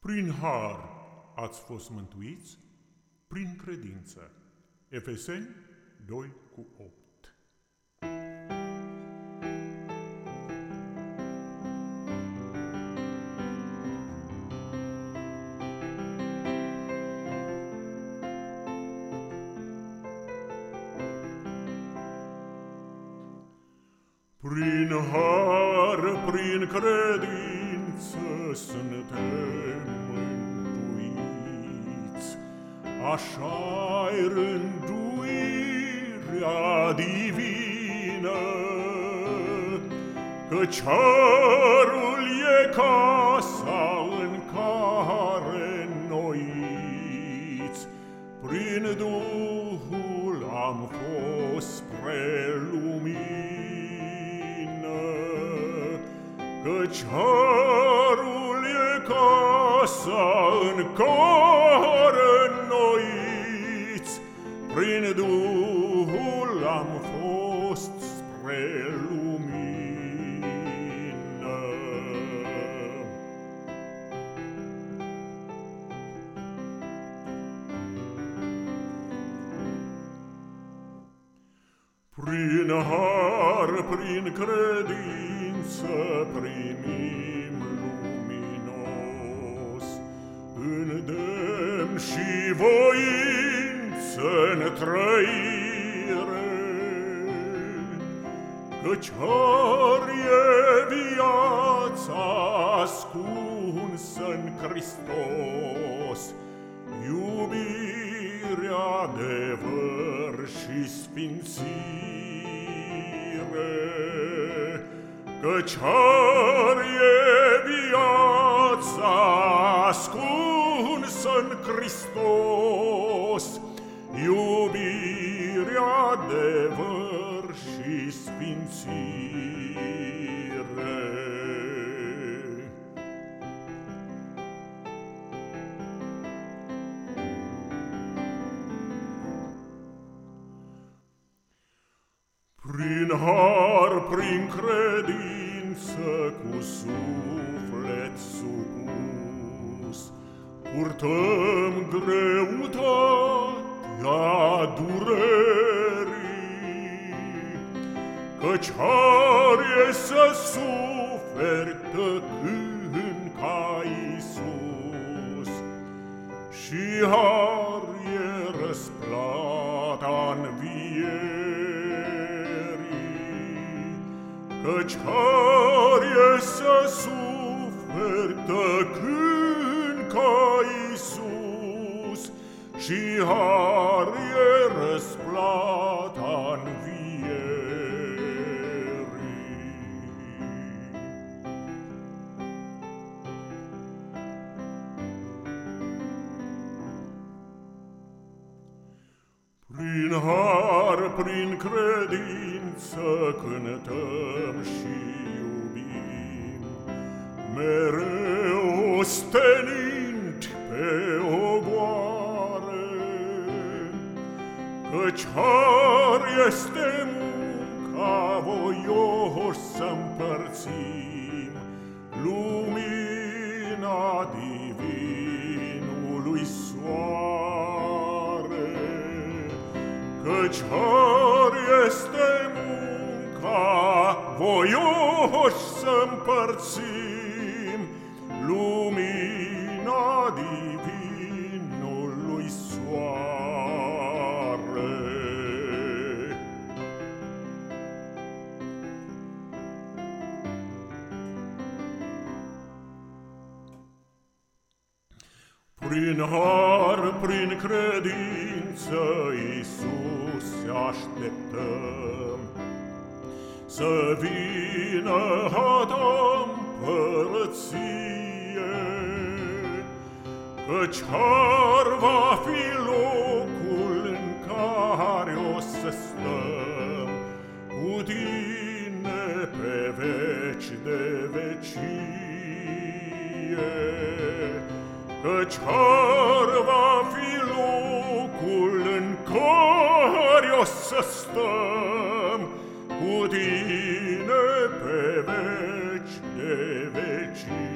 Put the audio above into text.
Prin har ați fost mântuiți, prin credință. Efeseni 2 cu 8 Prin har, prin credință suntem mântuiți, Așa-i rânduirea divină, Că cerul e casa în care noiți, Prin Duhul am fost spre lumină. Că cerul e răsa în cor înnoiți, Prin Duhul am fost spre lumină. Prin har, prin credință primit, Îndemn și voință în trăire Căci ori e viața ascunsă în Hristos. Iubirea, adevăr și sfințire Căci har e Hristos, Iubirea, adevăr și sfințire. Prin har, prin credință, cu suflet supus, Purtăm greutatea durerii, Căci har e să suferi tăcând ca Iisus, Și har e răsplata învierii. Căci har e să suferi tăcând și harie răsplata învierii. Prin har, prin credință cântăm și iubim, mereu ostenim, har este munca voioși să împărțim Lumina divinului soare, Căci har este munca voioși să împărțim Prin har, prin credință, Iisus așteptăm. Să vină a ta împărăție, Căci har va fi locul în care o să stăm. Cu tine Căci har va fi locul stăm Cu tine pe veci de vecii.